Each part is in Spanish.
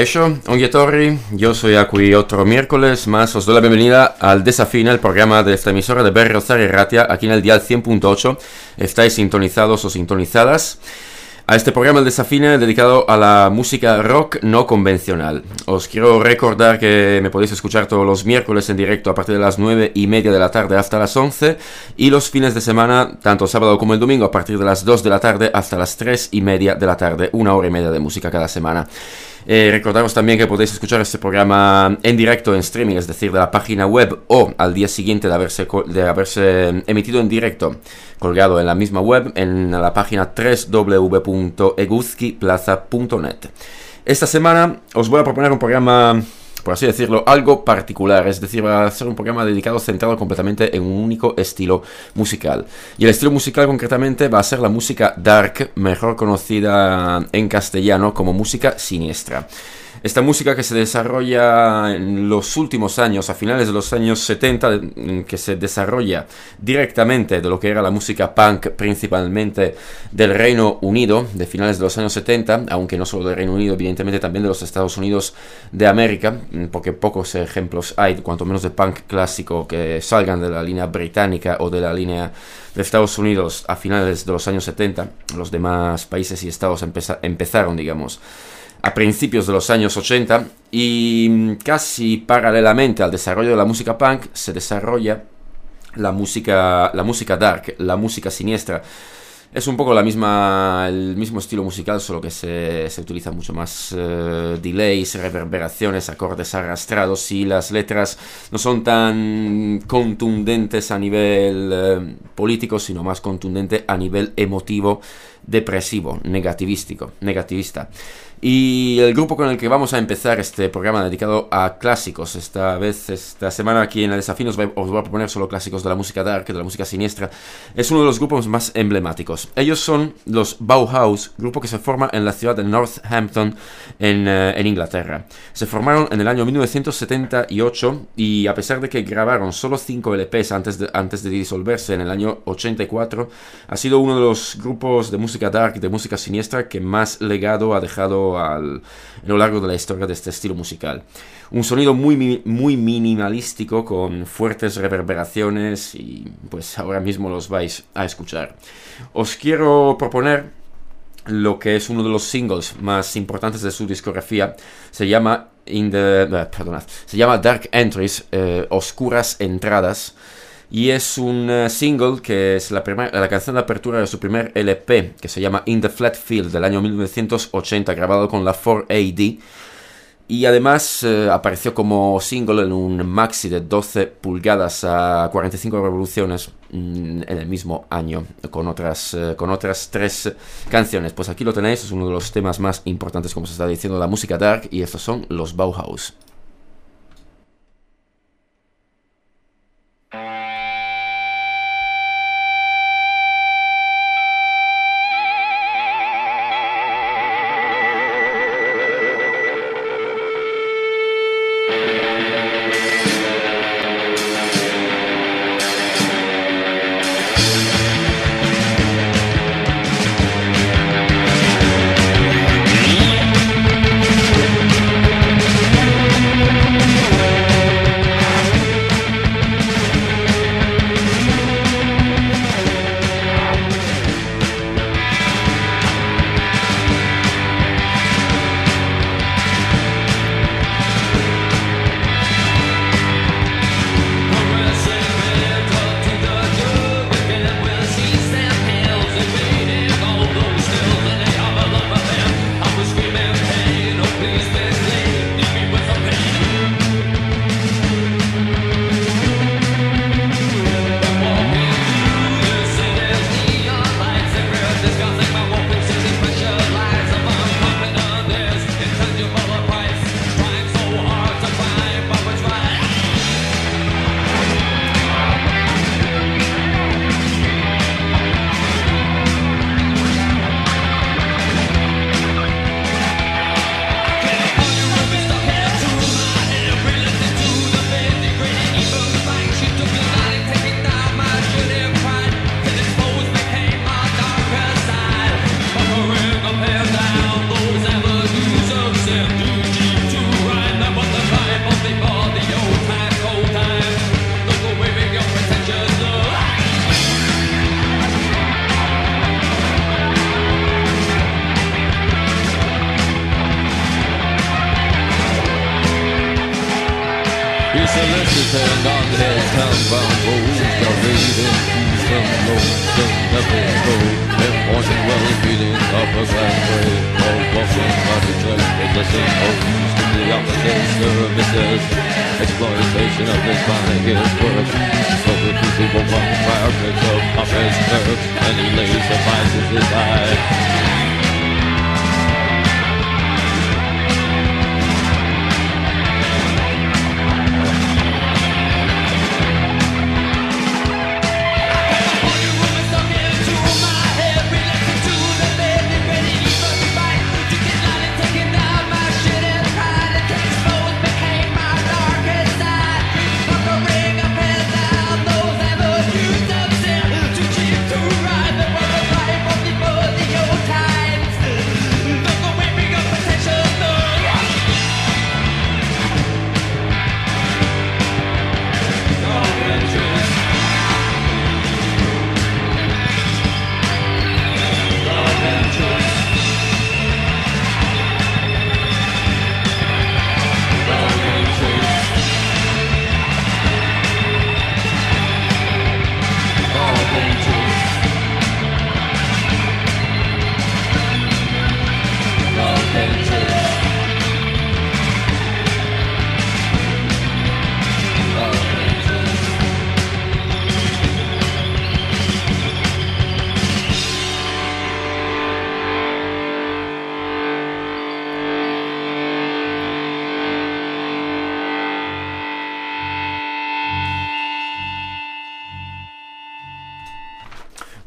Kaisho, Torri, yo soy aquí otro miércoles más, os doy la bienvenida al Desafina, el programa de esta emisora de Berriozar y Ratia, aquí en el dial 100.8, estáis sintonizados o sintonizadas a este programa El Desafine dedicado a la música rock no convencional. Os quiero recordar que me podéis escuchar todos los miércoles en directo a partir de las 9 y media de la tarde hasta las 11 y los fines de semana, tanto sábado como el domingo, a partir de las 2 de la tarde hasta las 3 y media de la tarde, una hora y media de música cada semana. Eh, recordaros también que podéis escuchar este programa en directo en streaming, es decir, de la página web o al día siguiente de haberse, de haberse emitido en directo, colgado en la misma web, en la página www.eguzkiplaza.net. Esta semana os voy a proponer un programa por así decirlo, algo particular, es decir, va a ser un programa dedicado, centrado completamente en un único estilo musical. Y el estilo musical concretamente va a ser la música dark, mejor conocida en castellano como música siniestra. Esta música que se desarrolla en los últimos años, a finales de los años 70, que se desarrolla directamente de lo que era la música punk principalmente del Reino Unido, de finales de los años 70, aunque no solo del Reino Unido, evidentemente también de los Estados Unidos de América, porque pocos ejemplos hay, cuanto menos de punk clásico, que salgan de la línea británica o de la línea de Estados Unidos a finales de los años 70. Los demás países y estados empezaron, digamos, a principios de los años 80 y mm, casi paralelamente al desarrollo de la música punk se desarrolla la música, la música dark, la música siniestra. Es un poco la misma, el mismo estilo musical, solo que se, se utiliza mucho más eh, delays, reverberaciones, acordes arrastrados y las letras no son tan contundentes a nivel eh, político, sino más contundente a nivel emotivo, depresivo, negativístico, negativista. Y el grupo con el que vamos a empezar este programa dedicado a clásicos, esta vez, esta semana aquí en el desafío os voy, a proponer solo clásicos de la música dark, de la música siniestra, es uno de los grupos más emblemáticos. Ellos son los Bauhaus, grupo que se forma en la ciudad de Northampton, en, eh, en Inglaterra. Se formaron en el año 1978 y a pesar de que grabaron solo 5 LPs antes de, antes de disolverse en el año 84, ha sido uno de los grupos de música dark, de música siniestra que más legado ha dejado a lo largo de la historia de este estilo musical. Un sonido muy, muy minimalístico con fuertes reverberaciones y pues ahora mismo los vais a escuchar. Os quiero proponer lo que es uno de los singles más importantes de su discografía. Se llama, in the, eh, se llama Dark Entries, eh, Oscuras Entradas y es un eh, single que es la, la canción de apertura de su primer LP que se llama In the Flat Field del año 1980 grabado con la 4AD y además eh, apareció como single en un maxi de 12 pulgadas a 45 revoluciones mm, en el mismo año con otras, eh, con otras tres canciones. Pues aquí lo tenéis, es uno de los temas más importantes como se está diciendo la música dark y estos son los Bauhaus.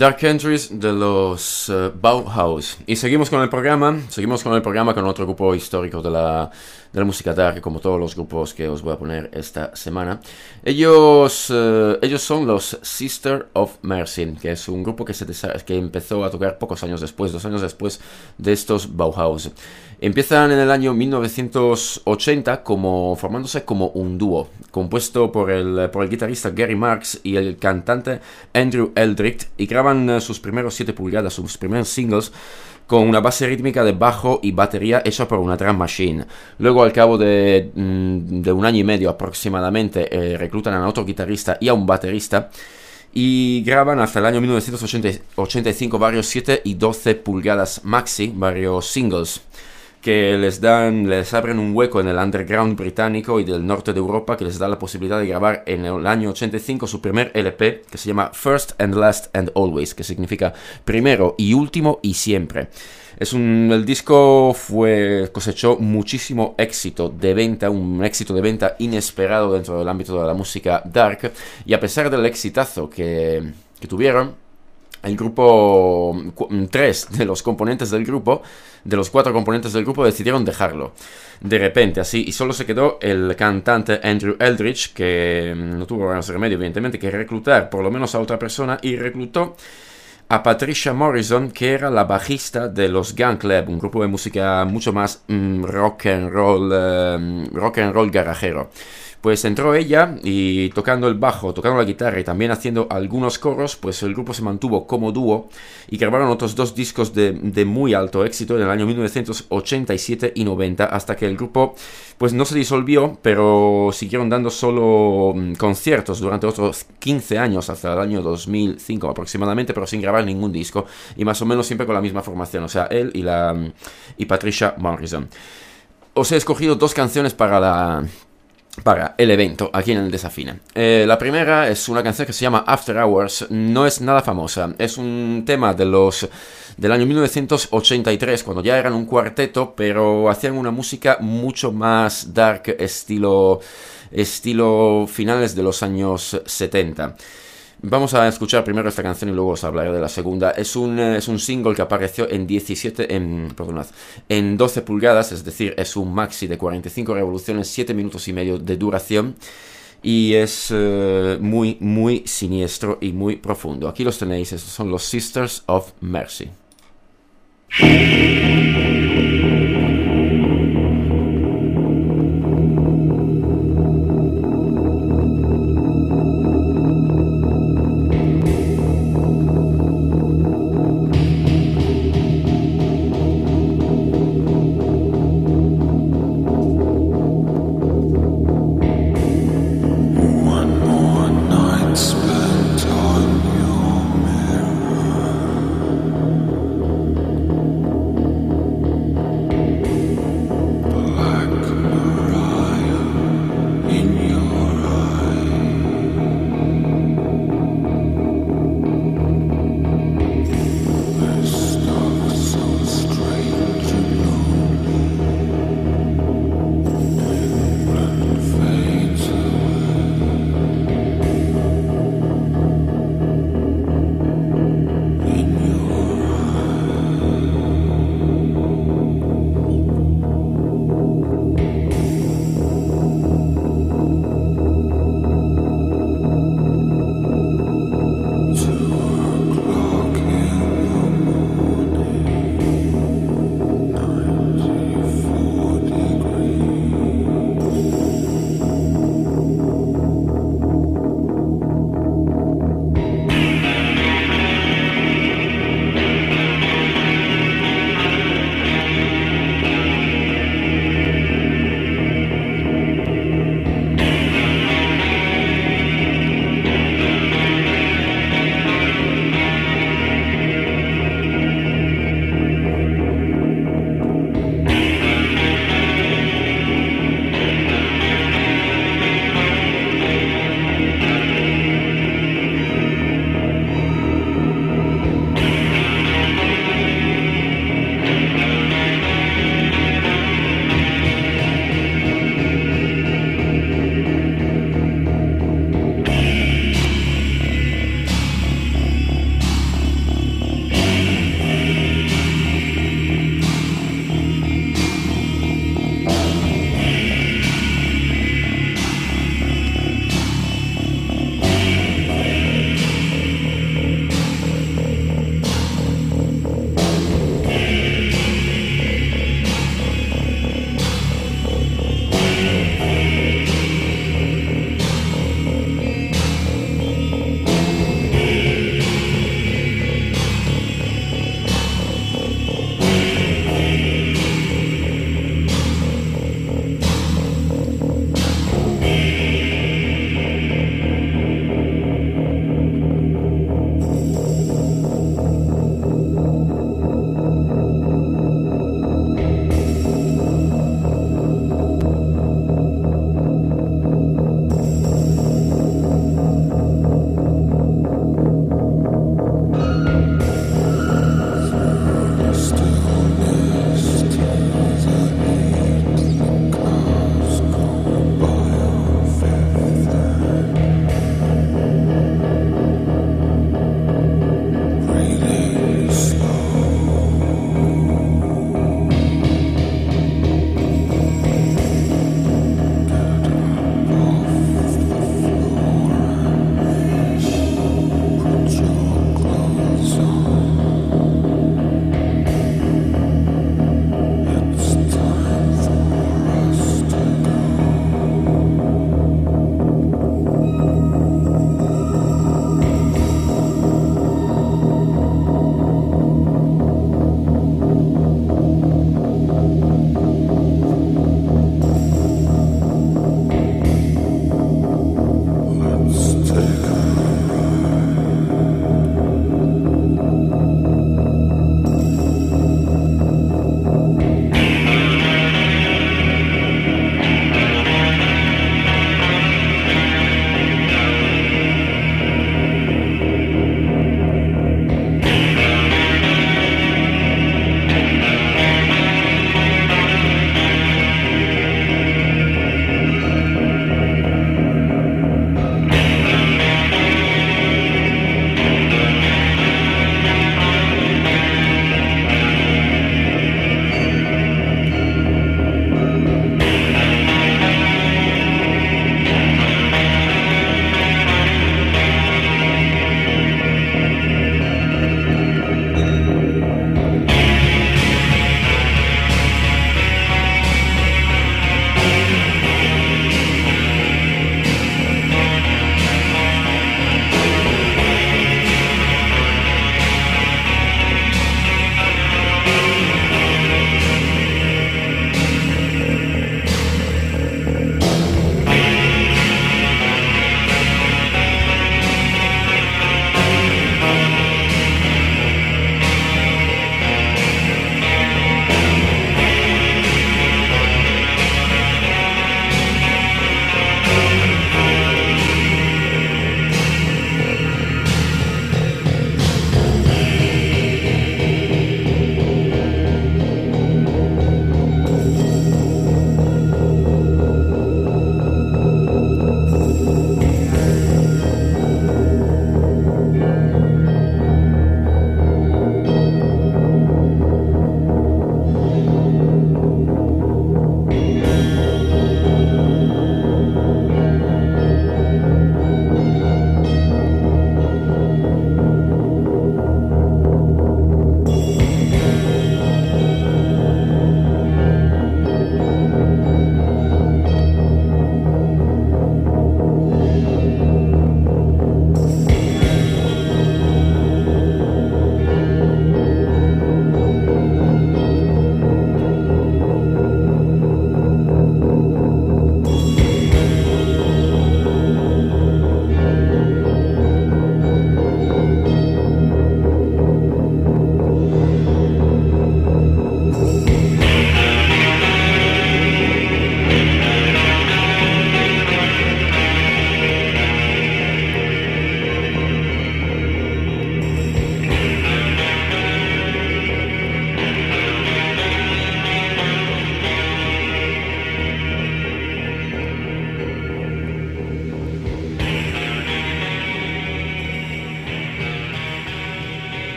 Dark Entries de los uh, Bauhaus. Y seguimos con el programa, seguimos con el programa con otro grupo histórico de la, de la música dark, como todos los grupos que os voy a poner esta semana. Ellos, uh, ellos son los Sister of Mercy, que es un grupo que, se que empezó a tocar pocos años después, dos años después de estos Bauhaus. Empiezan en el año 1980 como, formándose como un dúo, compuesto por el, por el guitarrista Gary Marks y el cantante Andrew Eldritch, y graban eh, sus primeros 7 pulgadas, sus primeros singles, con una base rítmica de bajo y batería hecha por una drum machine. Luego, al cabo de, mm, un año y medio aproximadamente, eh, reclutan a otro guitarrista y a un baterista y graban hasta el año 1985 varios 7 y 12 pulgadas maxi, varios singles que les dan, les abren un hueco en el underground británico y del norte de Europa que les da la posibilidad de grabar en el año 85 su primer LP que se llama First and Last and Always, que significa primero y último y siempre. Es un, el disco fue, cosechó muchísimo éxito de venta, un éxito de venta inesperado dentro del ámbito de la música dark y a pesar del exitazo que, que tuvieron, el grupo, tres de los componentes del grupo, de los cuatro componentes del grupo decidieron dejarlo. De repente, así, y solo se quedó el cantante Andrew Eldridge, que no tuvo más remedio, evidentemente, que reclutar por lo menos a otra persona, y reclutó a Patricia Morrison, que era la bajista de los Gun Club, un grupo de música mucho más mm, rock and roll, eh, rock and roll garajero. Pues entró ella y tocando el bajo, tocando la guitarra y también haciendo algunos coros, pues el grupo se mantuvo como dúo y grabaron otros dos discos de, muy alto éxito en el año 1987 y 90 hasta que el grupo pues no se disolvió, pero siguieron dando solo mm, conciertos durante otros 15 años hasta el año 2005 aproximadamente, pero sin grabar ningún disco y más o menos siempre con la misma formación, o sea, él y la y Patricia Morrison. Os he escogido dos canciones para la para el evento aquí en el Desafina. Eh, la primera es una canción que se llama After Hours, no es nada famosa, es un tema de los del año 1983 cuando ya eran un cuarteto, pero hacían una música mucho más dark estilo estilo finales de los años 70. Vamos a escuchar primero esta canción y luego os hablaré de la segunda. Es un, eh, es un single que apareció en 17, en, perdonad, en 12 pulgadas, es decir, es un maxi de 45 revoluciones, 7 minutos y medio de duración. Y es eh, muy, muy siniestro y muy profundo. Aquí los tenéis, estos son los Sisters of Mercy.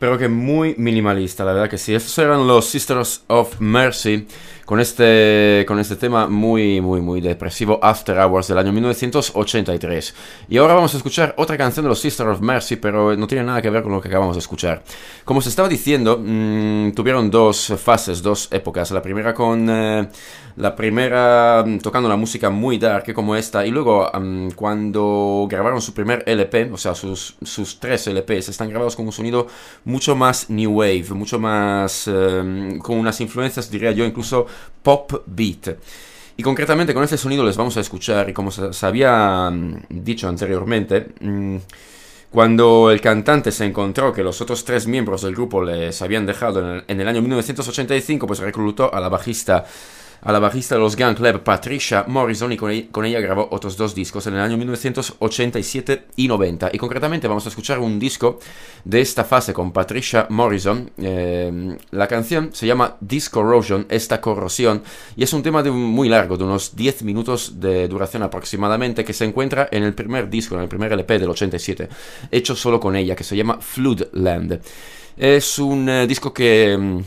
Pero que muy minimalista, la verdad que sí. Estos eran los Sisters of Mercy con este, con este tema muy, muy, muy depresivo, After Hours del año 1983. Y ahora vamos a escuchar otra canción de los Sisters of Mercy, pero no tiene nada que ver con lo que acabamos de escuchar. Como se estaba diciendo, mmm, tuvieron dos fases, dos épocas. La primera con... Eh, la primera mm, tocando la música muy dark como esta y luego um, cuando grabaron su primer LP, o sea, sus, tres LPs están grabados con un sonido mucho más new wave, mucho más um, con unas influencias, diría yo, incluso pop beat. Y concretamente con este sonido les vamos a escuchar y como se, había um, dicho anteriormente, mm, cuando el cantante se encontró que los otros tres miembros del grupo les habían dejado en el año 1985, pues reclutó a la bajista a la bajista de los Gang Club Patricia Morrison y con ella, grabó otros dos discos en el año 1987 y 90. Y concretamente vamos a escuchar un disco de esta fase con Patricia Morrison. Eh, la canción se llama Discorrosion, esta corrosión, y es un tema de muy largo, de unos 10 minutos de duración aproximadamente, que se encuentra en el primer disco, en el primer LP del 87, hecho solo con ella, que se llama Floodland. Es un eh, disco que mm,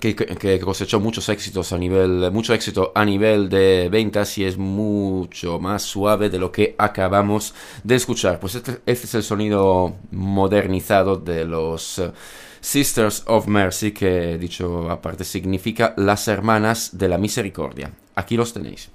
que, cosechó muchos éxitos a nivel, mucho éxito a nivel de ventas y es mucho más suave de lo que acabamos de escuchar. Pues este, este es el sonido modernizado de los uh, Sisters of Mercy, que dicho aparte significa las hermanas de la misericordia. Aquí los tenéis.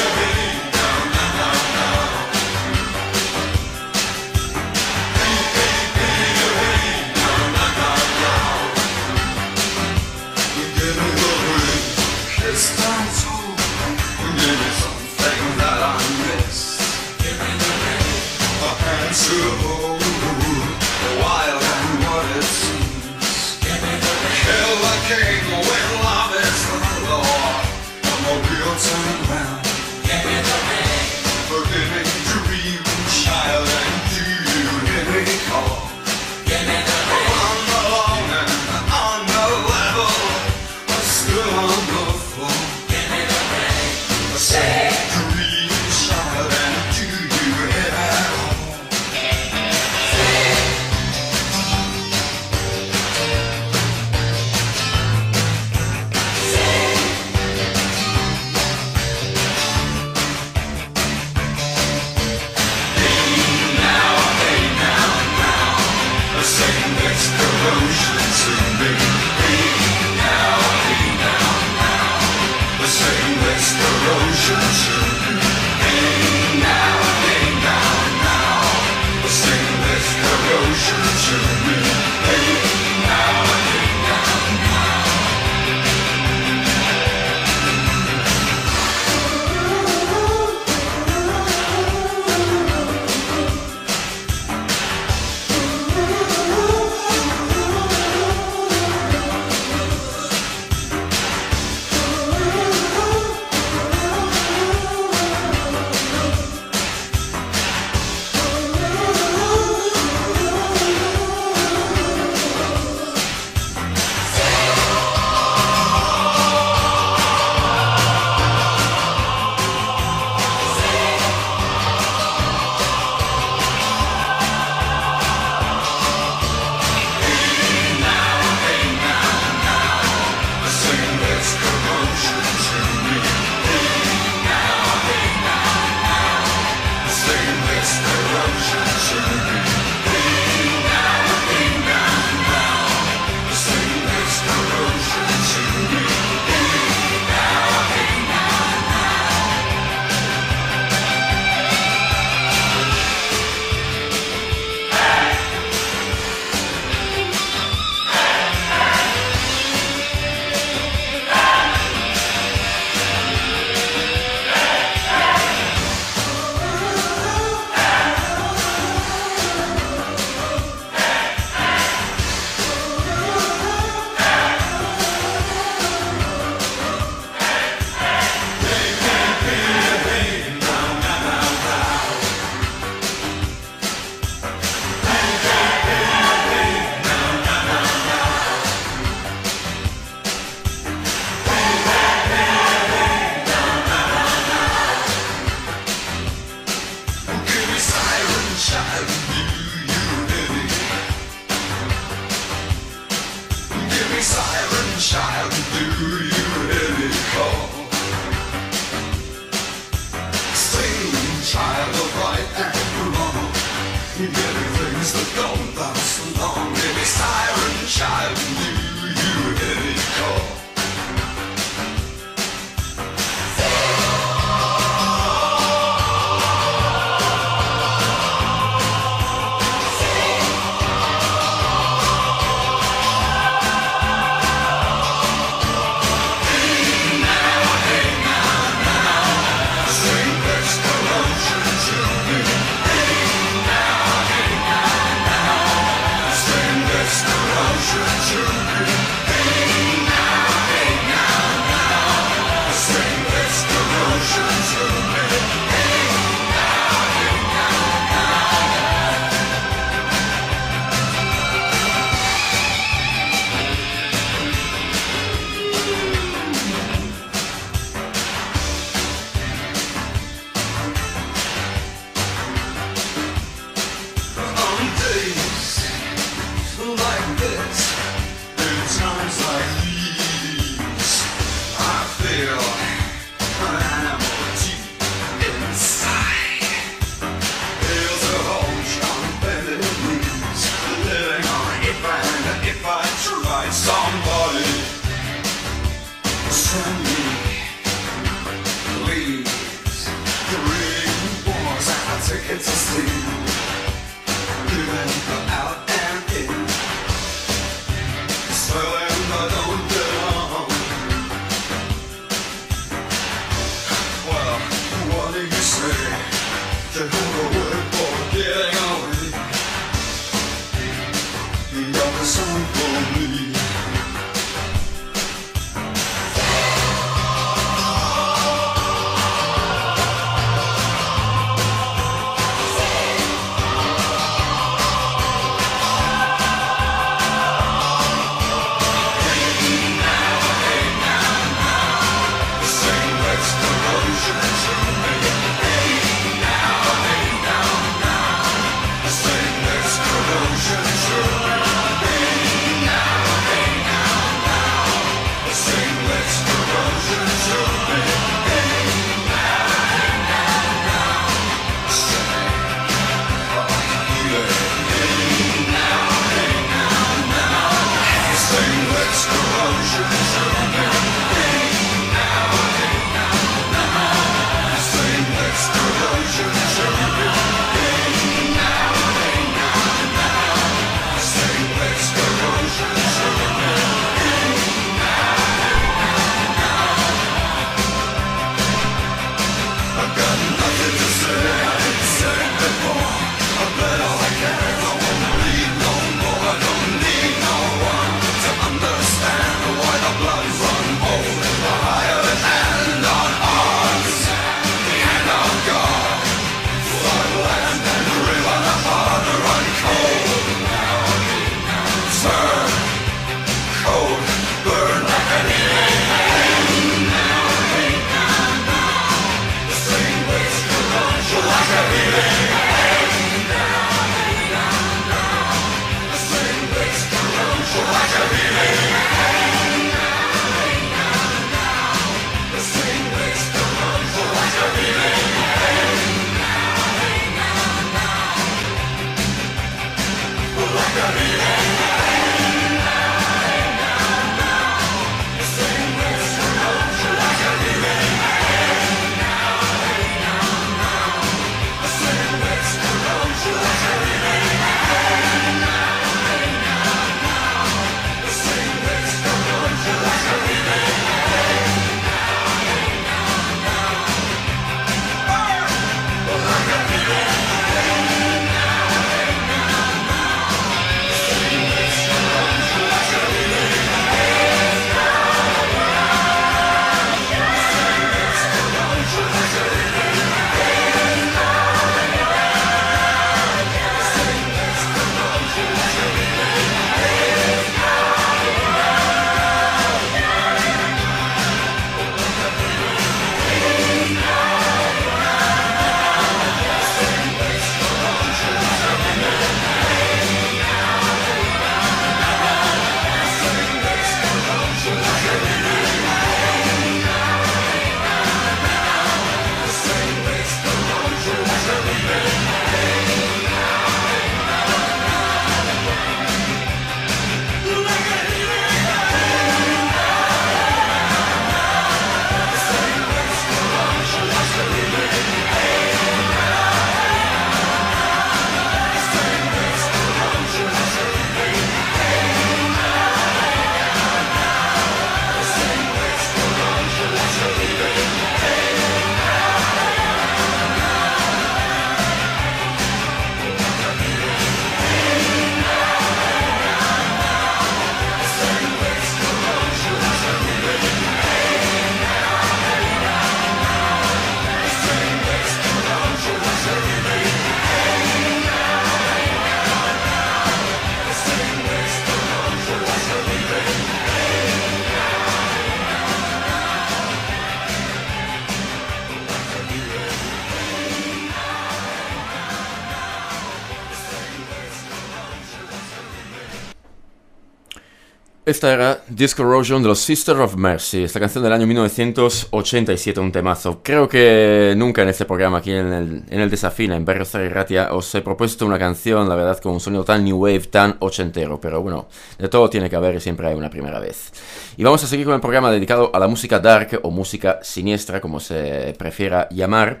Esta era Disco Erosion de los Sister of Mercy, esta canción del año 1987, un temazo. Creo que nunca en este programa, aquí en el, en el Desafina, en Berriozar y Ratia, os he propuesto una canción, la verdad, con un sonido tan new wave, tan ochentero, pero bueno, de todo tiene que haber y siempre hay una primera vez. Y vamos a seguir con el programa dedicado a la música dark o música siniestra, como se prefiera llamar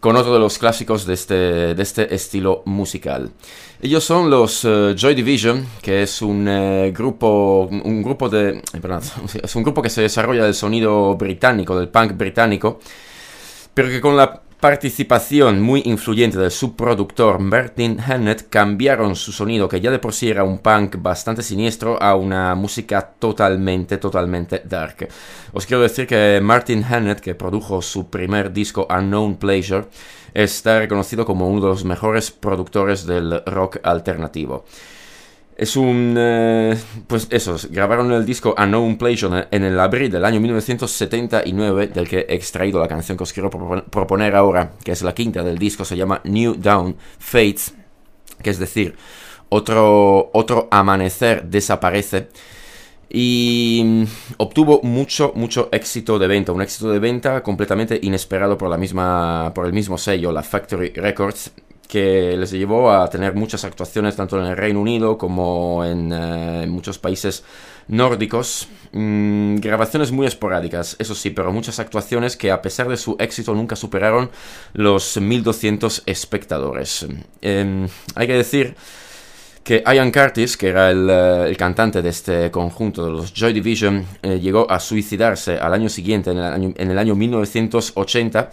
con otro de los clásicos de este, de este estilo musical. Ellos son los eh, Joy Division, que es un eh, grupo, un grupo de, es un grupo que se desarrolla del sonido británico, del punk británico, pero que con la participación muy influyente del subproductor Martin Hannett cambiaron su sonido, que ya de por sí era un punk bastante siniestro, a una música totalmente, totalmente dark. Os quiero decir que Martin Hannett, que produjo su primer disco Unknown Pleasure, está reconocido como uno de los mejores productores del rock alternativo. Es un... Eh, pues eso, grabaron el disco Unknown Pleasure en el abril del año 1979, del que he extraído la canción que os quiero proponer ahora, que es la quinta del disco, se llama New Down Fates, que es decir, otro, otro amanecer desaparece. Y obtuvo mucho, mucho éxito de venta, un éxito de venta completamente inesperado por, la misma, por el mismo sello, la Factory Records, que les llevó a tener muchas actuaciones tanto en el Reino Unido como en, eh, muchos países nórdicos. Mm, grabaciones muy esporádicas, eso sí, pero muchas actuaciones que a pesar de su éxito nunca superaron los 1200 espectadores. Em, hay que decir que Ian Curtis, que era el, eh, cantante de este conjunto de los Joy Division, eh, llegó a suicidarse al año siguiente, en el año, en el año 1980,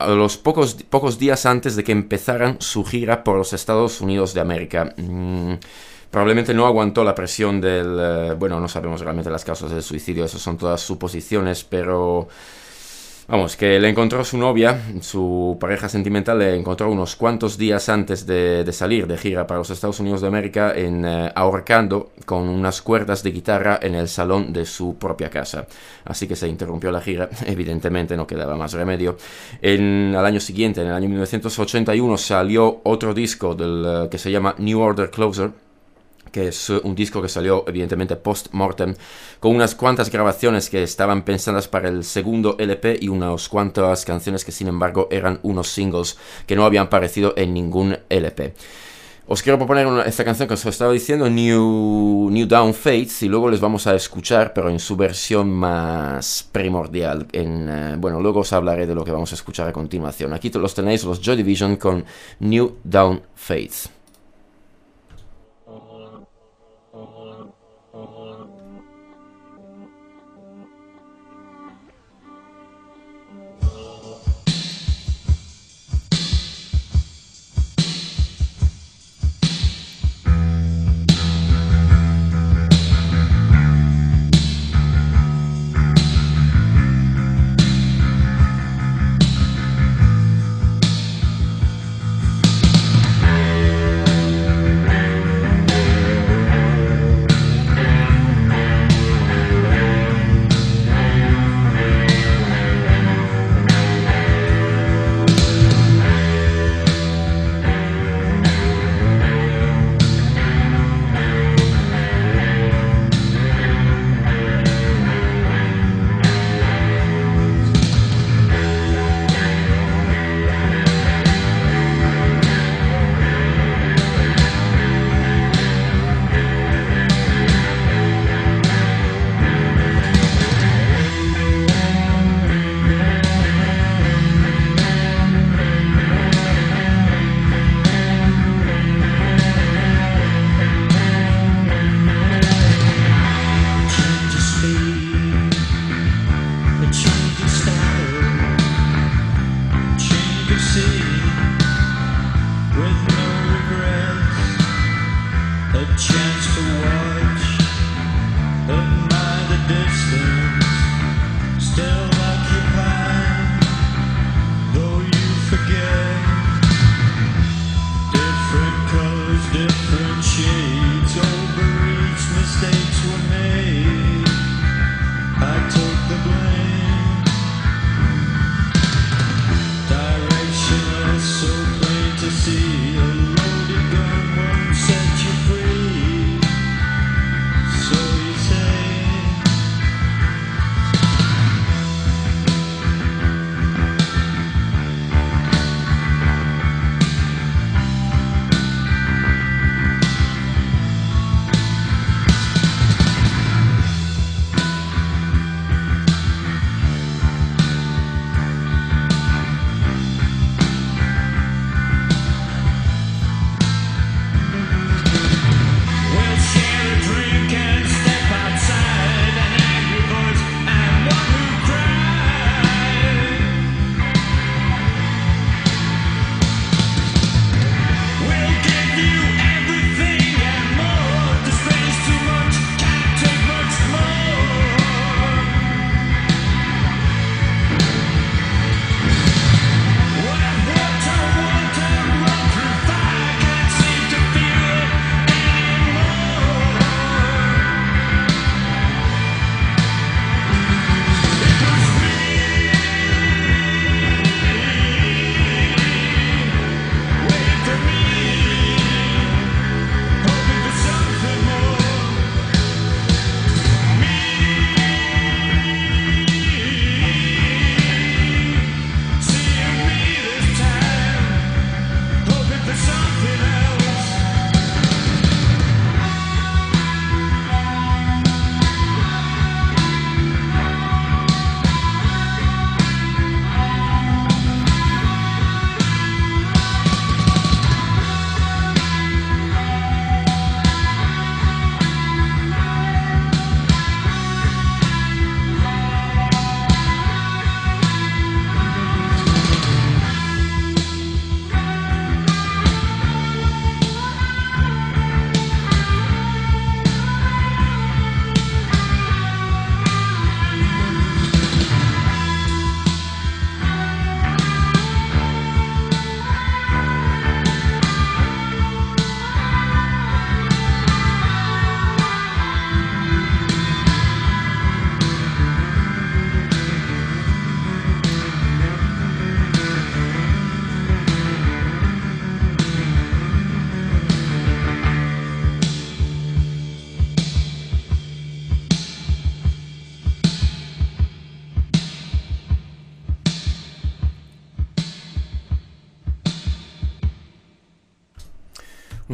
a los pocos, pocos días antes de que empezaran su gira por los Estados Unidos de América. Mm, probablemente no aguantó la presión del... Eh, bueno, no sabemos realmente las causas del suicidio, eso son todas suposiciones, pero Vamos, que le encontró su novia, su pareja sentimental, le encontró unos cuantos días antes de, salir de gira para los Estados Unidos de América en eh, ahorcando con unas cuerdas de guitarra en el salón de su propia casa. Así que se interrumpió la gira, evidentemente no quedaba más remedio. En, al año siguiente, en el año 1981, salió otro disco del, eh, que se llama New Order Closer que es un disco que salió evidentemente post-mortem, con unas cuantas grabaciones que estaban pensadas para el segundo LP y unas cuantas canciones que sin embargo eran unos singles que no habían aparecido en ningún LP. Os quiero proponer esta canción que os estaba diciendo, New, New Down Fates, y luego les vamos a escuchar, pero en su versión más primordial. Eh, bueno, luego os hablaré de lo que vamos a escuchar a continuación. Aquí los tenéis, los Joy Division con New Down Fates.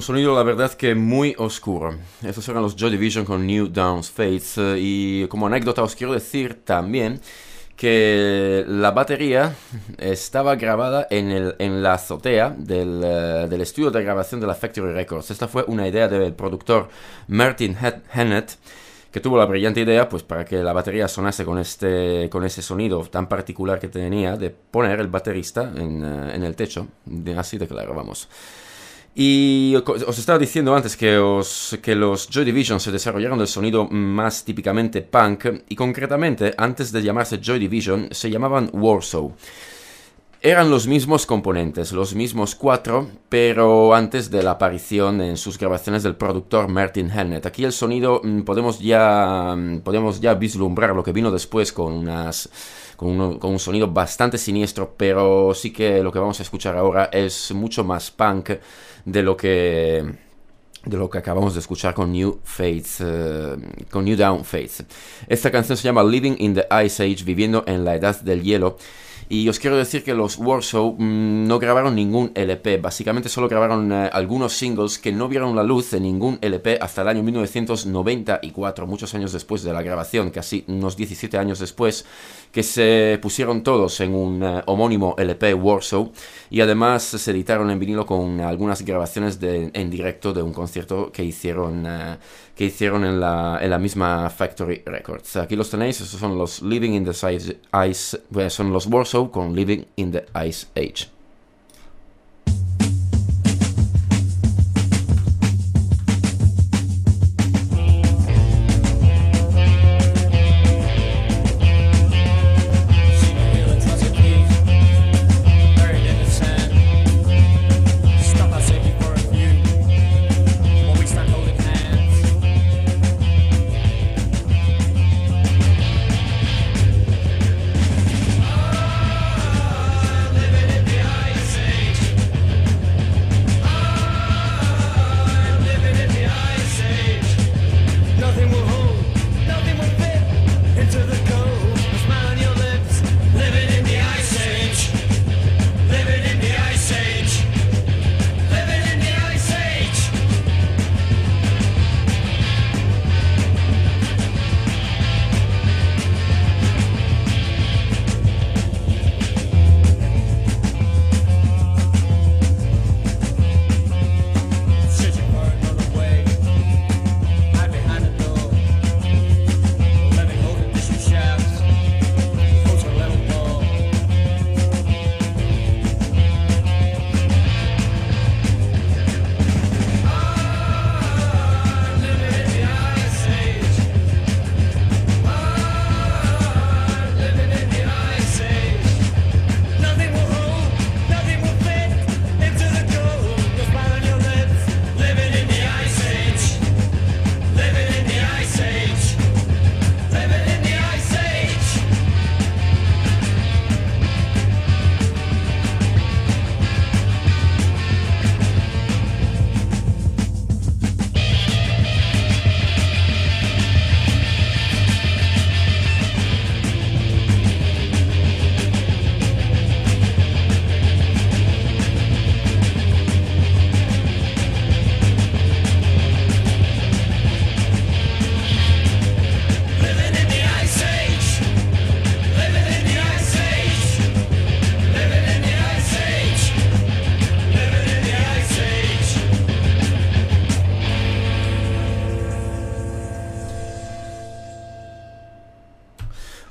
Sonido, la verdad, que muy oscuro. Estos eran los Joy Division con New Downs Fates. eh, y como anécdota os quiero decir también que la batería estaba grabada en, el, en la azotea del, eh, del estudio de grabación de la Factory Records. Esta fue una idea del productor Martin Hennett, que tuvo la brillante idea, pues para que la batería sonase con, este, con ese sonido tan particular que tenía, de poner el baterista en, eh, en el techo. Así de claro, vamos. Y os estaba diciendo antes que, que los Joy Division se desarrollaron del sonido más típicamente punk y concretamente antes de llamarse Joy Division se llamaban Warsaw. Eran los mismos componentes, los mismos cuatro, pero antes de la aparición en sus grabaciones del productor Martin Hennett. Aquí el sonido mm, podemos ya, mm, podemos ya vislumbrar lo que vino después con unas con, un sonido bastante siniestro, pero sí que lo que vamos a escuchar ahora es mucho más punk de lo que de lo que acabamos de escuchar con New Fates, eh, con New Down Fates. Esta canción se llama Living in the Ice Age, viviendo en la edad del hielo. Y os quiero decir que los Warsaw mm, no grabaron ningún LP, básicamente solo grabaron eh, algunos singles que no vieron la luz en ningún LP hasta el año 1994, muchos años después de la grabación, casi unos 17 años después, que se pusieron todos en un eh, homónimo LP Warsaw y además se editaron en vinilo con algunas grabaciones de- en directo de un concierto que hicieron, eh, que hicieron en, la, en la misma Factory Records. Aquí los tenéis, esos son los Living in the Ice, Ice son los Warsaw con Living in the Ice Age.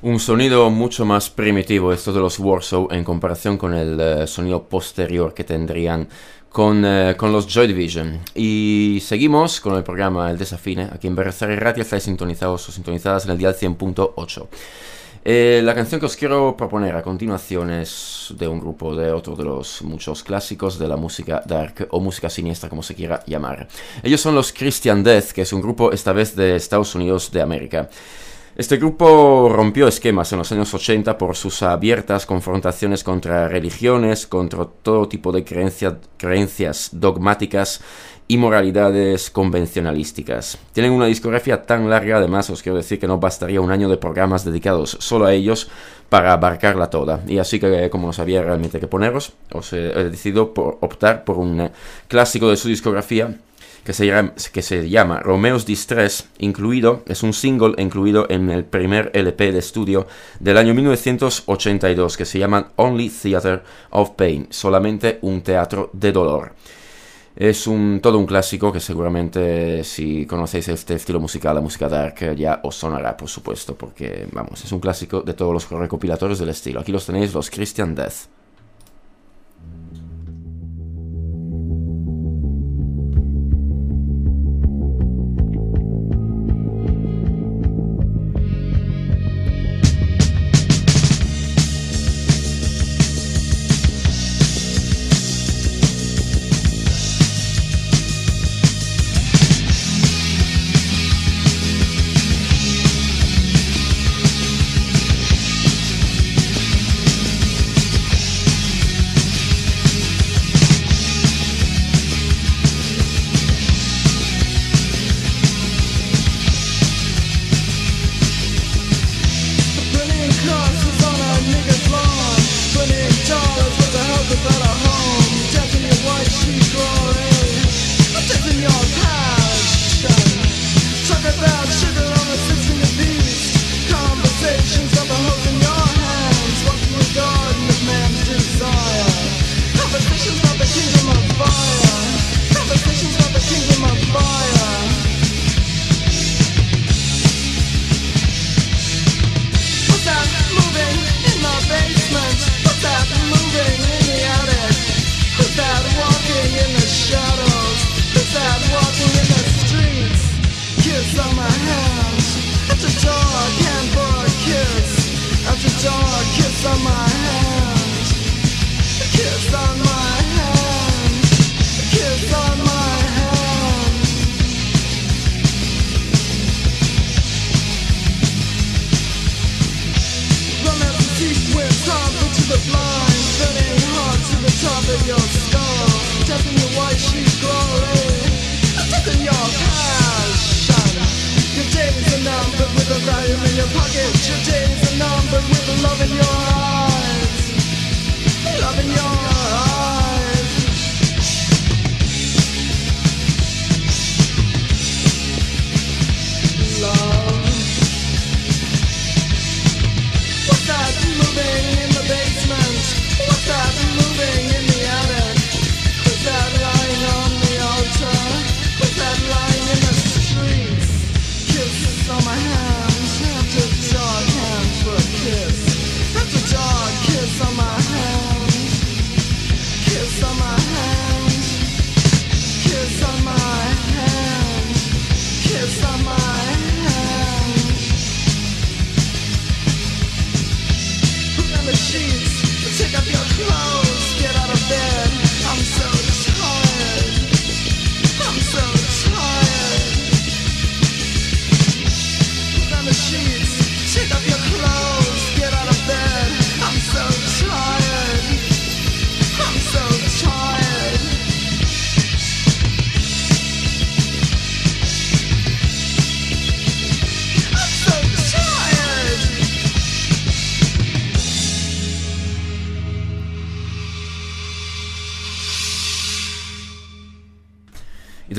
Un sonido mucho más primitivo esto de los Warsaw en comparación con el eh, sonido posterior que tendrían con, eh, con los Joy Division. Y seguimos con el programa El Desafine. Aquí en Berrizar Radio estáis sintonizados o sintonizadas en el dial 100.8. Eh, la canción que os quiero proponer a continuación es de un grupo de otro de los muchos clásicos de la música dark o música siniestra como se quiera llamar. Ellos son los Christian Death, que es un grupo esta vez de Estados Unidos de América. Este grupo rompió esquemas en los años 80 por sus abiertas confrontaciones contra religiones, contra todo tipo de creencia- creencias dogmáticas y moralidades convencionalísticas. Tienen una discografía tan larga, además os quiero decir que no bastaría un año de programas dedicados solo a ellos para abarcarla toda. Y así que como no sabía realmente qué poneros, os he, he decidido por optar por un clásico de su discografía que se, llama, que se llama Romeo's Distress, incluido, es un single incluido en el primer LP de estudio del año 1982, que se llama Only Theater of Pain, solamente un teatro de dolor. Es un, todo un clásico que seguramente si conocéis este estilo musical, la música dark, ya os sonará, por supuesto, porque, vamos, es un clásico de todos los recopilatorios del estilo. Aquí los tenéis, los Christian Death.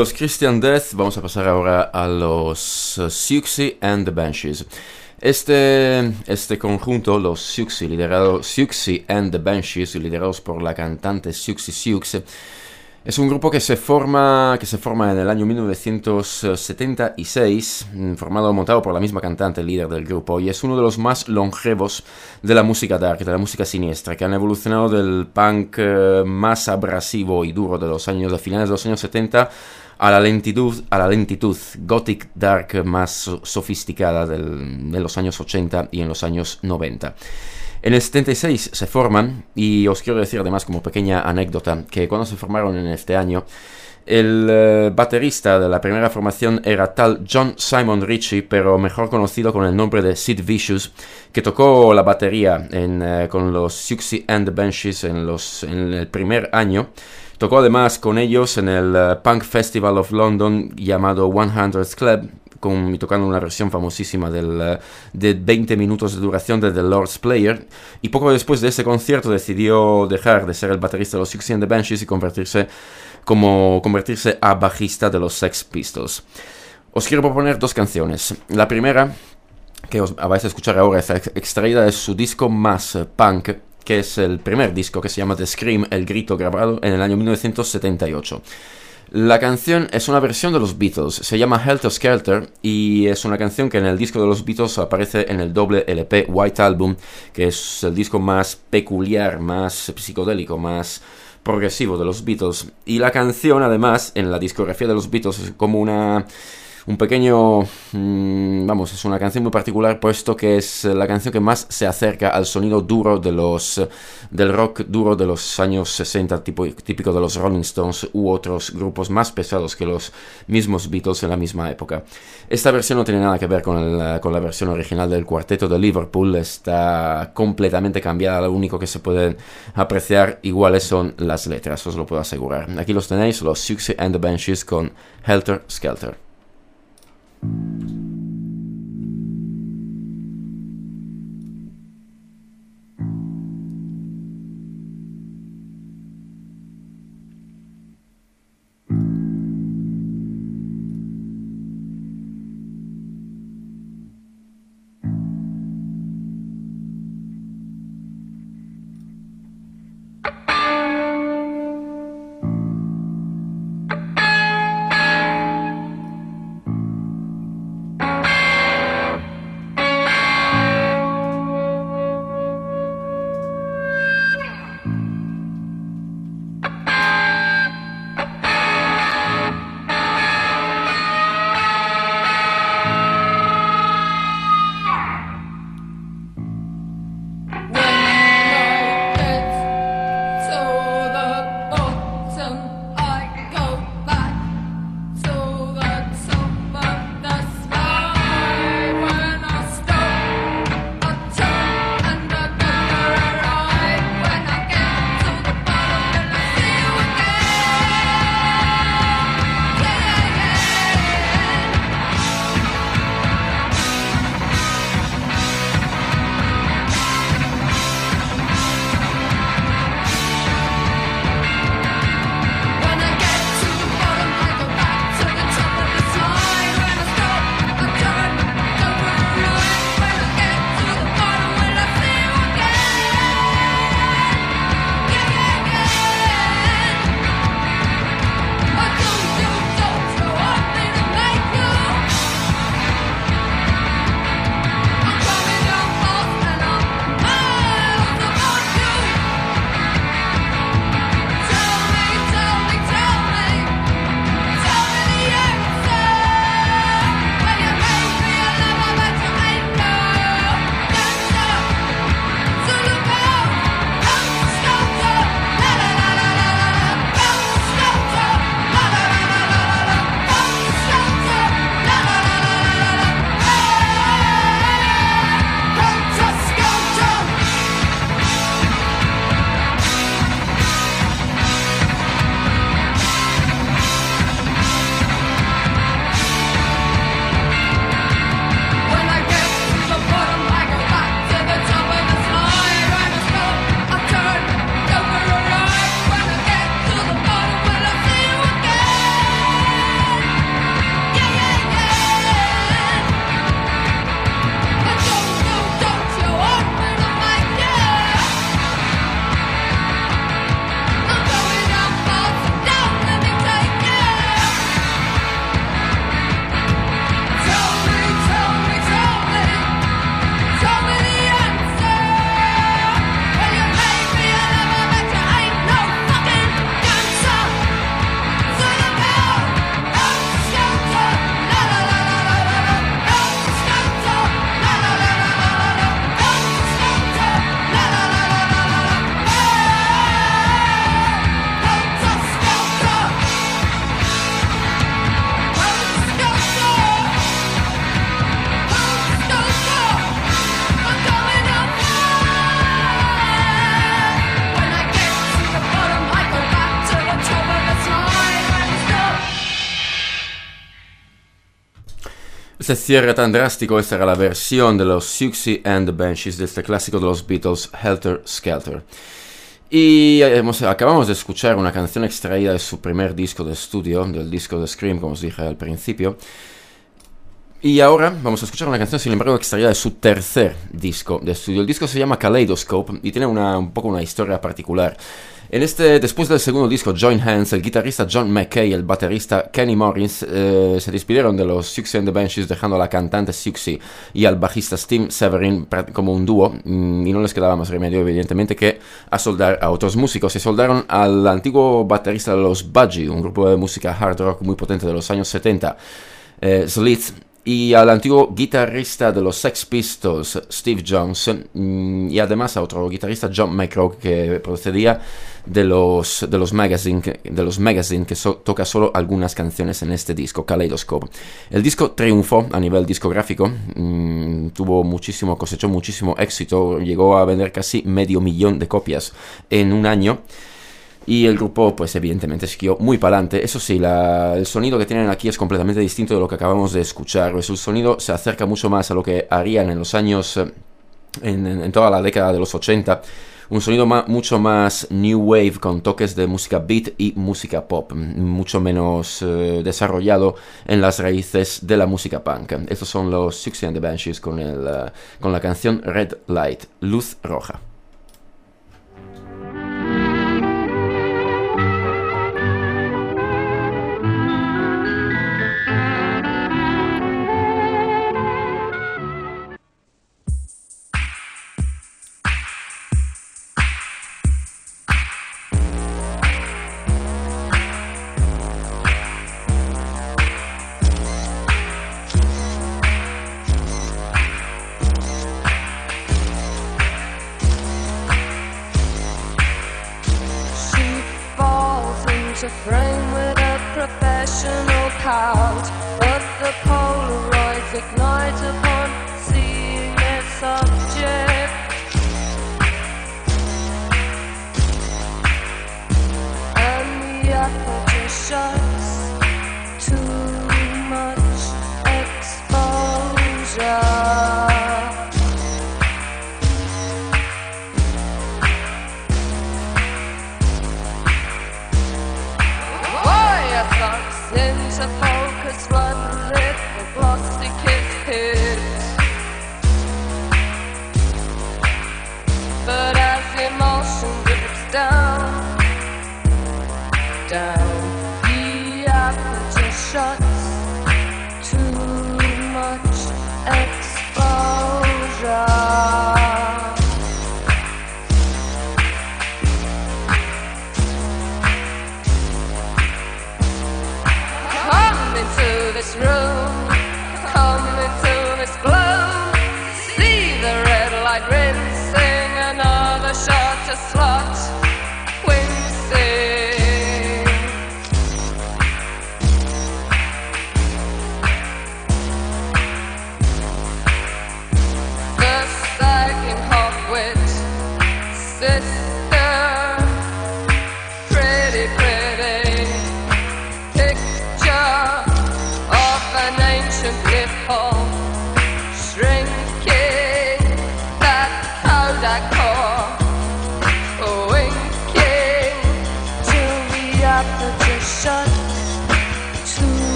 Los Christian Death vamos a pasar ahora a los uh, Siouxsie and the Banshees. Este, este conjunto, los Siouxsie, liderado, Siouxsie and the Banshees, liderados por la cantante Siouxsie Sioux, es un grupo que se forma, que se forma en el año 1976, mm, formado, montado por la misma cantante, líder del grupo, y es uno de los más longevos de la música dark, de la música siniestra, que han evolucionado del punk eh, más abrasivo y duro de los años, de finales de los años 70 a la lentitud, a la lentitud gothic dark más so- sofisticada de los años 80 y en los años 90. En el 76 se forman, y os quiero decir además como pequeña anécdota, que cuando se formaron en este año, El eh, baterista de la primera formación era tal John Simon Ritchie, pero mejor conocido con el nombre de Sid Vicious, que tocó la batería en, eh, con los Siouxsie and the Banshees en, los, en el primer año. Tocó además con ellos en el eh, Punk Festival of London llamado 100th Club, con, y tocando una versión famosísima del, eh, de 20 minutos de duración de The Lord's Player. Y poco después de ese concierto decidió dejar de ser el baterista de los Siouxsie and the Banshees y convertirse, como, convertirse a bajista de los Sex Pistols. Os quiero proponer dos canciones. La primera, que os vais a escuchar ahora, ex- extraída de su disco más punk, que es el primer disco que se llama The Scream, El Grito, grabado en el año 1978. La canción es una versión de los Beatles, se llama Helter Skelter y es una canción que en el disco de los Beatles aparece en el doble LP White Album, que es el disco más peculiar, más psicodélico, más progresivo de los Beatles. Y la canción además en la discografía de los Beatles es como una un pequeño, mm, vamos, es una canción muy particular puesto que es la canción que más se acerca al sonido duro de los, del rock duro de los años 60, tipo, típico de los Rolling Stones u otros grupos más pesados que los mismos Beatles en la misma época. Esta versión no tiene nada que ver con, con la versión original del cuarteto de Liverpool, está completamente cambiada, lo único que se puede apreciar iguales son las letras, os lo puedo asegurar. Aquí los tenéis, los Siouxsie and the Banshees con Helter Skelter. Helter este cierre tan drástico, esta era la versión de los Siouxsie and the Banshees de este clásico de los Beatles, Helter Skelter. Y hemos- acabamos de escuchar una canción extraída de su primer disco de estudio, del disco de Scream, como os dije al principio. Y ahora vamos a escuchar una canción, sin embargo, extraída de su tercer disco de estudio. El disco se llama Kaleidoscope y tiene una, un poco una historia particular. En este, después del segundo disco, Join Hands, el guitarrista John McKay y el baterista Kenny Morris eh, se despidieron de los Siouxsie and the Banshees, dejando a la cantante Siouxsie y al bajista Tim Severin como un dúo, mm, y no les quedaba más remedio, evidentemente, que a soldar a otros músicos. Se soldaron al antiguo baterista de los Budgie, un grupo de música hard rock muy potente de los años 70, eh, Slits, y al antiguo guitarrista de los Sex Pistols, Steve Jones, mm, y además a otro guitarrista, John McCroke, que procedía de los, de los magazine, de los magazine que toca solo algunas canciones en este disco, Kaleidoscope. El disco triunfó a nivel discográfico, mm, tuvo muchísimo, cosechó muchísimo éxito, llegó a vender casi medio millón de copias en un año. Y el grupo, pues evidentemente, siguió muy para adelante. Eso sí, la- el sonido que tienen aquí es completamente distinto de lo que acabamos de escuchar. El sonido se acerca mucho más a lo que harían en los años, eh, en, toda la década de los 80. Un sonido mucho más new wave con toques de música beat y música pop, mucho menos eh, desarrollado en las raíces de la música punk. Estos son los Siouxsie and the Banshees con, el, eh, con la canción Red Light, Luz Roja.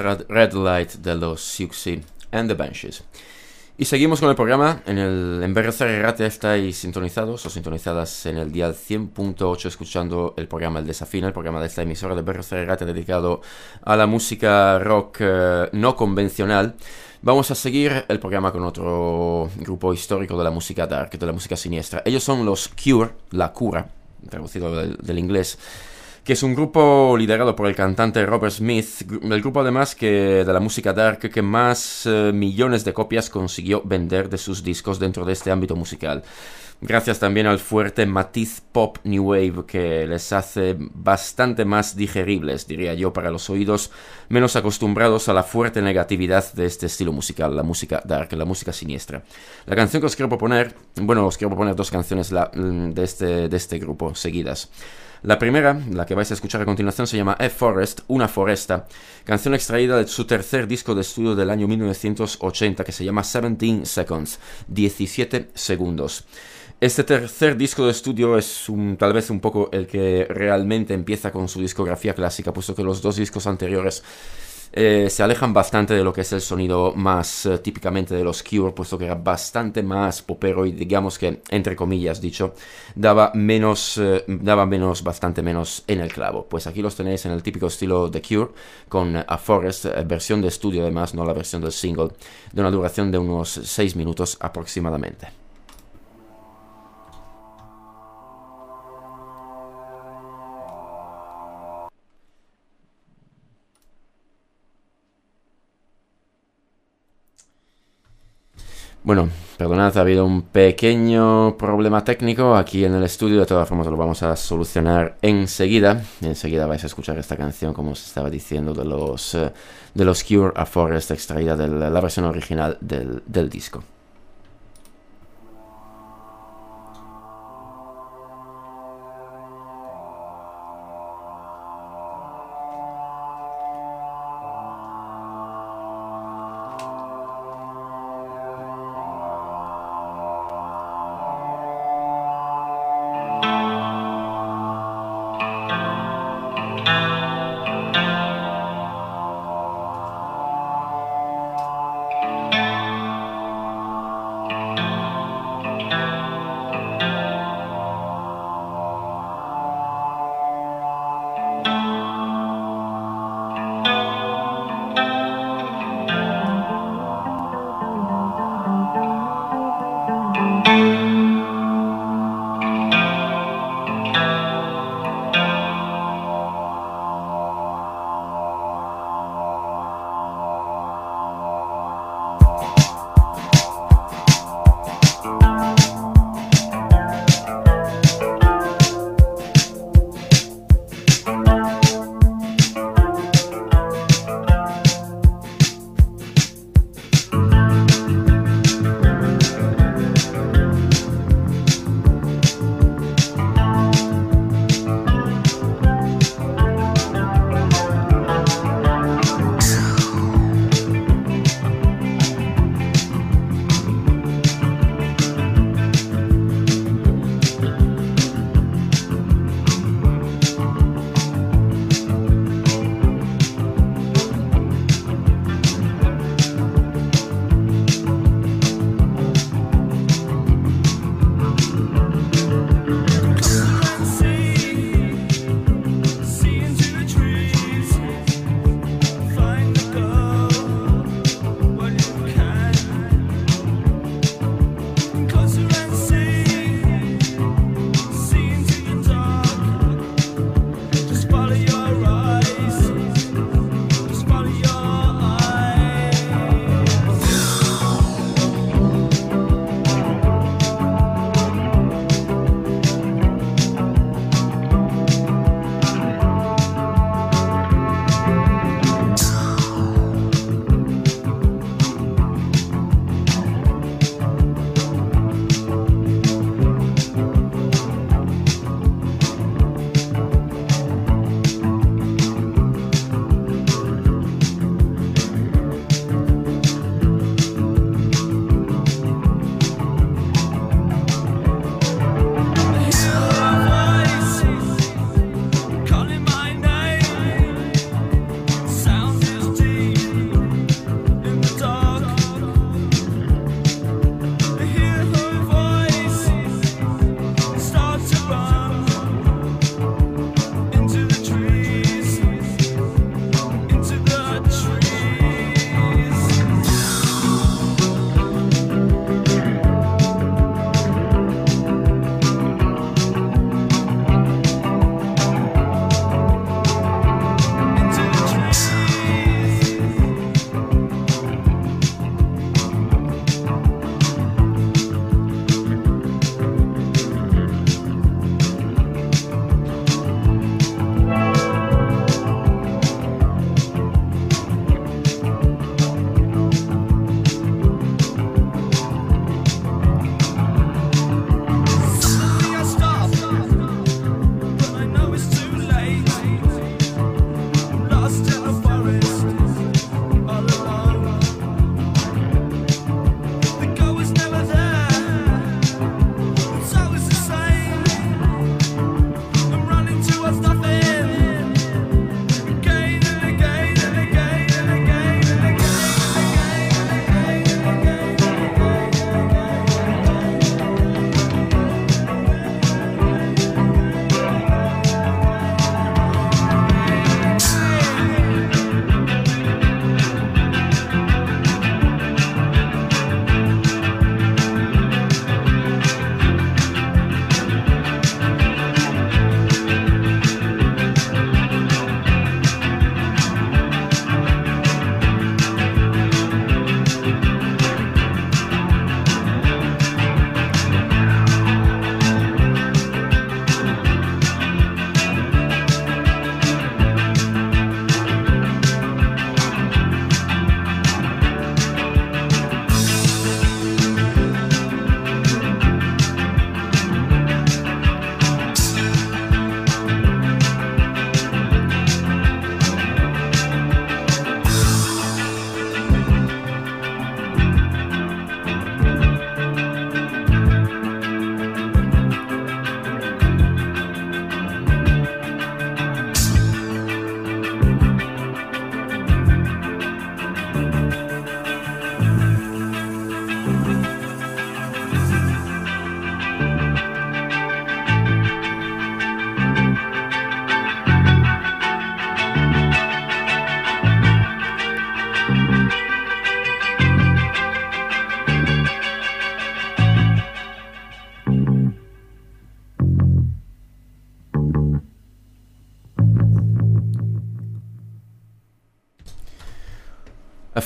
Era Red Light de los Siouxsie and the Banshees. Y seguimos con el programa. En el en BRC Rate estáis sintonizados o sintonizadas en el dial 100.8 escuchando el programa El Desafío, el programa de esta emisora de BRC Rate dedicado a la música rock eh, no convencional. Vamos a seguir el programa con otro grupo histórico de la música dark, de la música siniestra. Ellos son los Cure, la cura, traducido del, del inglés que es un grupo liderado por el cantante Robert Smith, el grupo además que de la música dark que más eh, millones de copias consiguió vender de sus discos dentro de este ámbito musical. Gracias también al fuerte matiz pop new wave que les hace bastante más digeribles, diría yo, para los oídos menos acostumbrados a la fuerte negatividad de este estilo musical, la música dark, la música siniestra. La canción que os quiero proponer, bueno, os quiero proponer dos canciones la- de, este, de este grupo seguidas. La primera, la que vais a escuchar a continuación, se llama A Forest, una foresta, canción extraída de su tercer disco de estudio del año 1980 que se llama 17 Seconds, 17 segundos. Este tercer disco de estudio es tal vez un poco el que realmente empieza con su discografía clásica, puesto que los dos discos anteriores eh, se alejan bastante de lo que es el sonido más eh, típicamente de los Cure, puesto que era bastante más popero y digamos que, entre comillas dicho, daba menos, eh, daba menos, bastante menos en el clavo. Pues aquí los tenéis en el típico estilo de Cure, con A Forest, versión de estudio además, no la versión del single, de una duración de unos 6 minutos aproximadamente. Bueno, perdonad, ha habido un pequeño problema técnico aquí en el estudio, de todas formas lo vamos a solucionar enseguida. Enseguida vais a escuchar esta canción, como os estaba diciendo, de los, eh, de los Cure a Forest, extraída de la versión original del, del disco.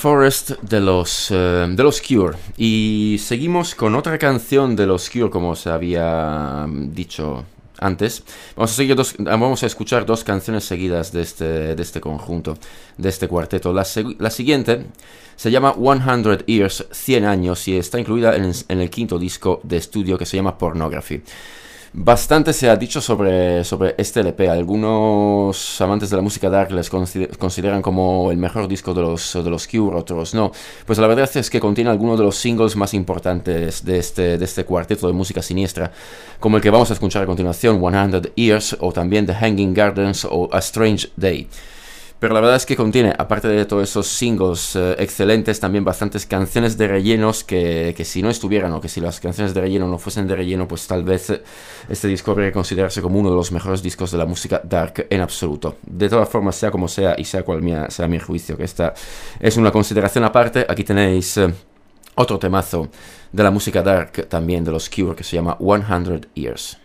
Forest de los, eh, de los Cure. Y seguimos con otra canción de los Cure, como se había dicho antes. Vamos a, seguir dos- vamos a escuchar dos canciones seguidas de este, de este conjunto, de este cuarteto. La, la siguiente se llama 100 Years, 100 años, y está incluida en el quinto disco de estudio que se llama Pornography. Bastante se ha dicho sobre, sobre este LP. Algunos amantes de la música dark les consider- consideran como el mejor disco de los, de los Cure, otros no. Pues la verdad es que contiene algunos de los singles más importantes de este, de este cuarteto de música siniestra, como el que vamos a escuchar a continuación, 100 Years, o también The Hanging Gardens o A Strange Day. Pero la verdad es que contiene, aparte de todos esos singles eh, excelentes, también bastantes canciones de rellenos que, que si no estuvieran o que si las canciones de relleno no fuesen de relleno, pues tal vez eh, este disco habría considerarse como uno de los mejores discos de la música dark en absoluto. De todas formas, sea como sea y sea cual mía- sea mi juicio, que esta es una consideración aparte, aquí tenéis eh, otro temazo de la música dark también de los Cure que se llama 100 Years.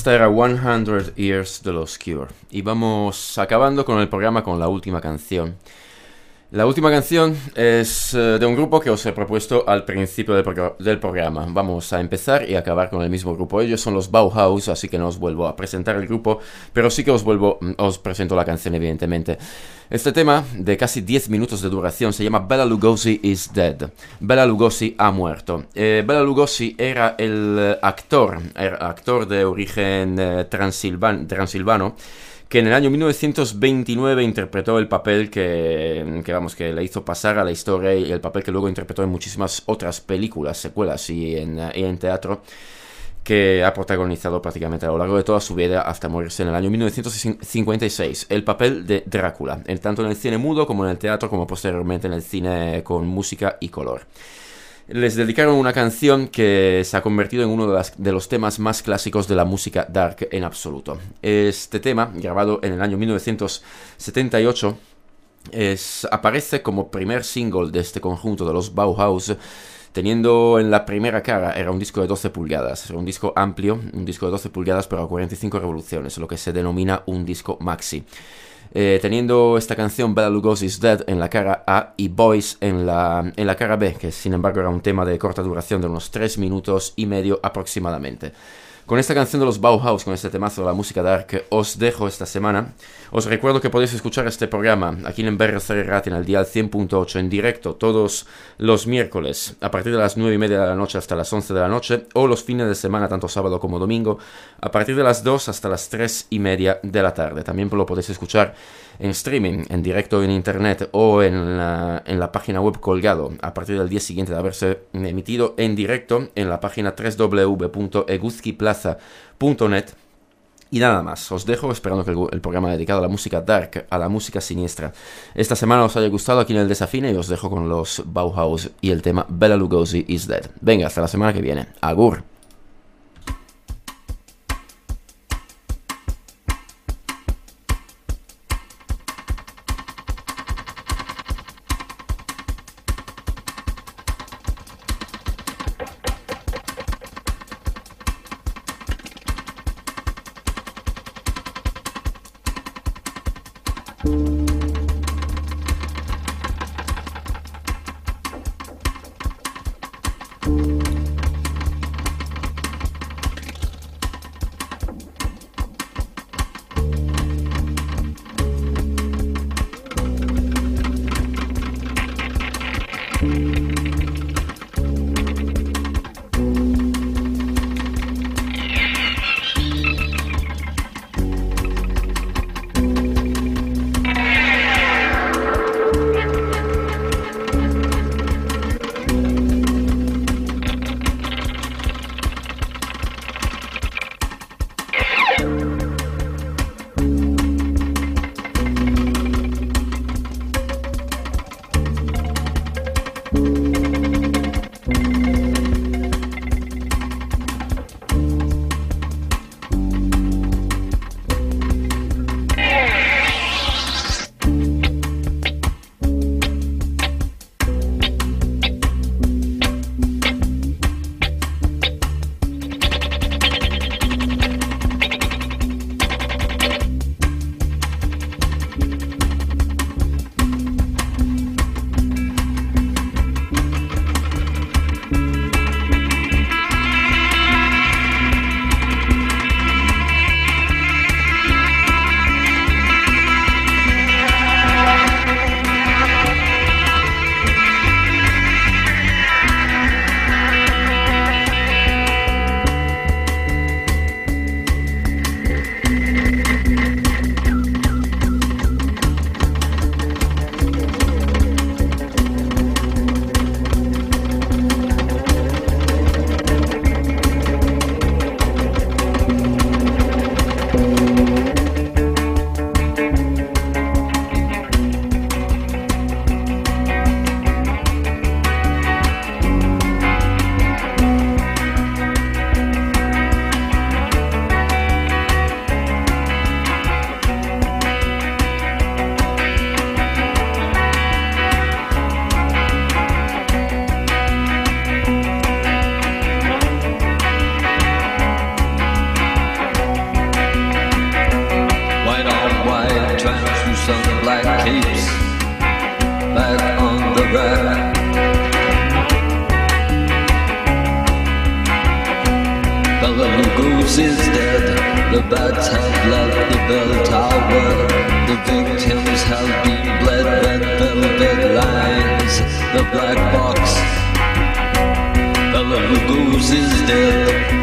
Esta era 100 Years de los Cure. Y vamos acabando con el programa con la última canción. La última canción es eh, de un grupo que os he propuesto al principio del, progr- del programa. Vamos a empezar y acabar con el mismo grupo. Ellos son los Bauhaus, así que no os vuelvo a presentar el grupo, pero sí que os vuelvo, mm, os presento la canción evidentemente. Este tema, de casi 10 minutos de duración, se llama Bela Lugosi is Dead. Bela Lugosi ha muerto. Eh, Bela Lugosi era el eh, actor, era actor de origen eh, transilvan- transilvano, que en el año 1929 interpretó el papel que, vamos, que le hizo pasar a la historia y el papel que luego interpretó en muchísimas otras películas, secuelas y en, y en teatro que ha protagonizado prácticamente a lo largo de toda su vida hasta morirse en el año 1956. El papel de Drácula, tanto en el cine mudo como en el teatro, como posteriormente en el cine con música y color. Les dedicaron una canción que se ha convertido en uno de, los temas más clásicos de la música dark en absoluto. Este tema, grabado en el año 1978, es- aparece como primer single de este conjunto de los Bauhaus, teniendo en la primera cara, era un disco de 12 pulgadas, era un disco amplio, un disco de 12 pulgadas pero a 45 revoluciones, lo que se denomina un disco maxi. Eh, teniendo esta canción Bela Lugosi's Dead en la cara A y Boys en la, en la cara B, que sin embargo era un tema de corta duración de unos 3 minutos y medio aproximadamente. Con esta canción de los Bauhaus, con este temazo de la música dark, os dejo esta semana. Os recuerdo que podéis escuchar este programa aquí en BRC Radio en el dial 100.8 en directo todos los miércoles a partir de las 9 y media de la noche hasta las 11 de la noche o los fines de semana, tanto sábado como domingo, a partir de las 2 hasta las 3 y media de la tarde. También lo podéis escuchar en streaming, en directo en internet o en la, en la página web colgado a partir del día siguiente de haberse emitido en directo en la página www.eguzquiplaza.net y nada más, os dejo esperando que el, programa dedicado a la música dark, a la música siniestra, esta semana os haya gustado aquí en el desafine y os dejo con los Bauhaus y el tema Bela Lugosi is Dead. Venga, hasta la semana que viene. Agur. news is dead. The bats have left the bell tower. The victims have been bled. Red velvet lines. The black box. The little goose is dead.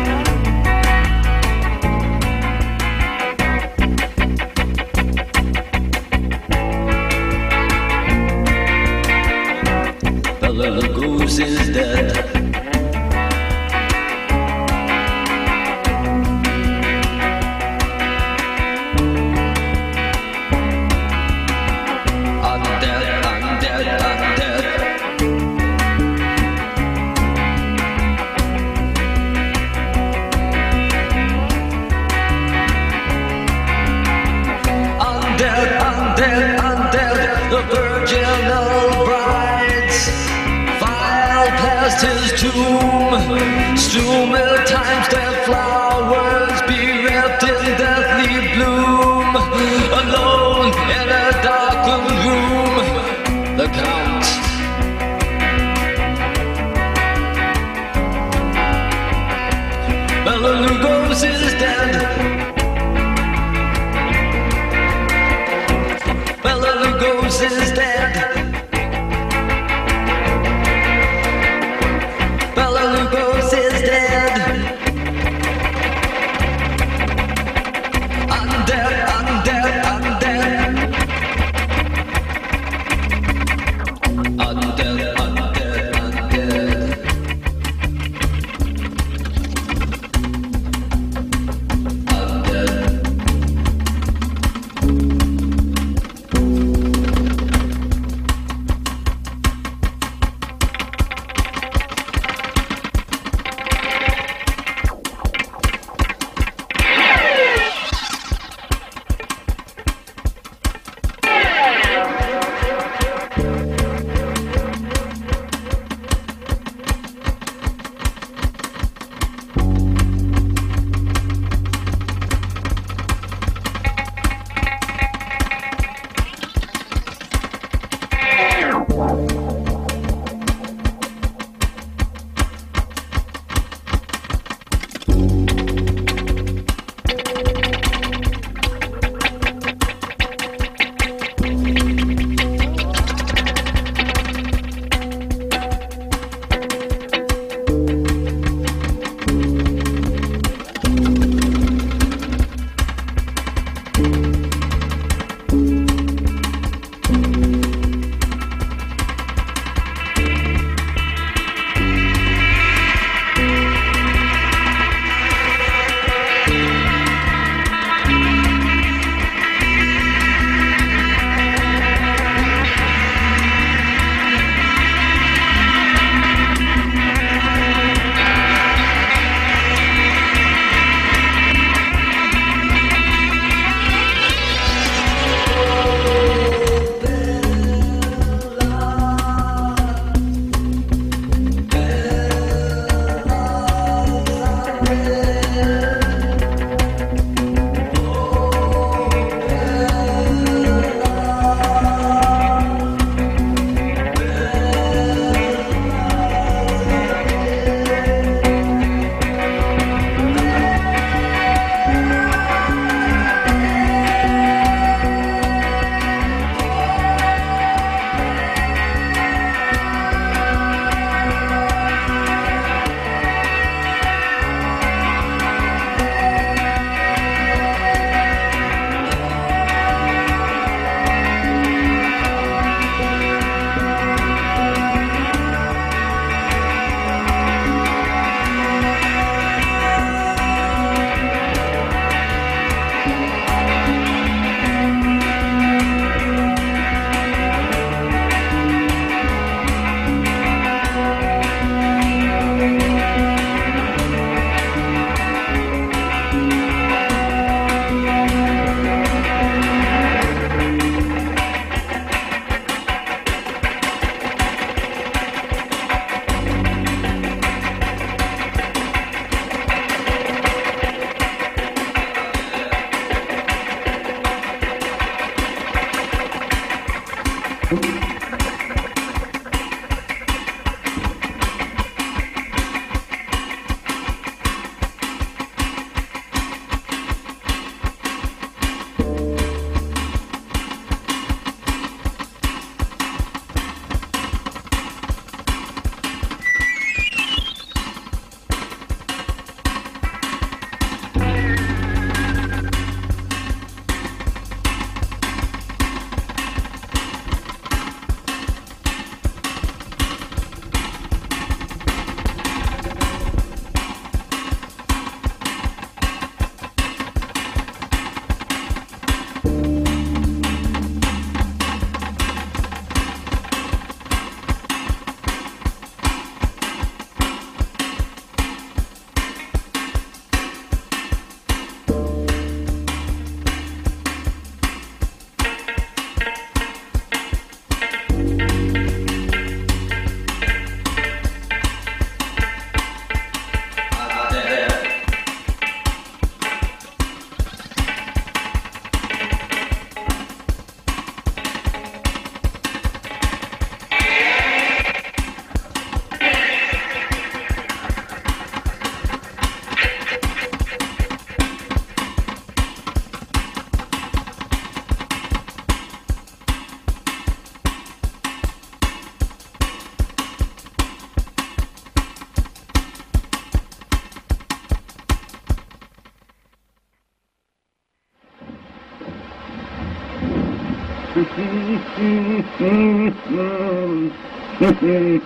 Mm-hmm.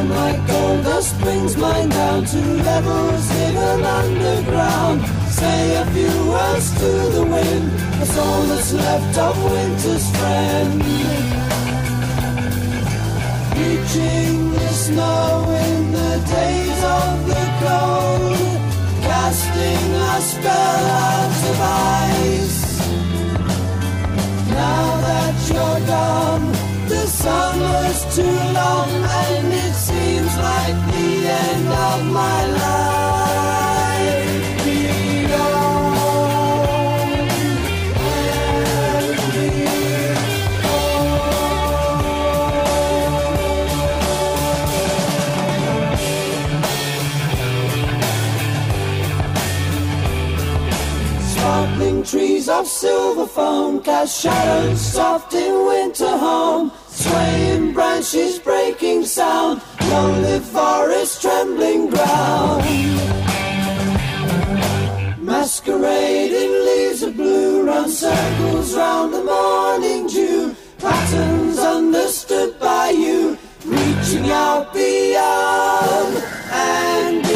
Time like gold dust brings mine down to levels hidden underground. Say a few words to the wind, that's all that's left of winter's friend. Reaching the snow in the days of the cold, casting a spell out of ice. Now that you're gone, the summer's too long, and it seems like the end of my life. Trees of silver foam cast shadows soft in winter home. Swaying branches breaking sound, lonely forest trembling ground. Masquerading leaves of blue run circles round the morning dew. Patterns understood by you, reaching out beyond and